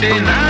day now.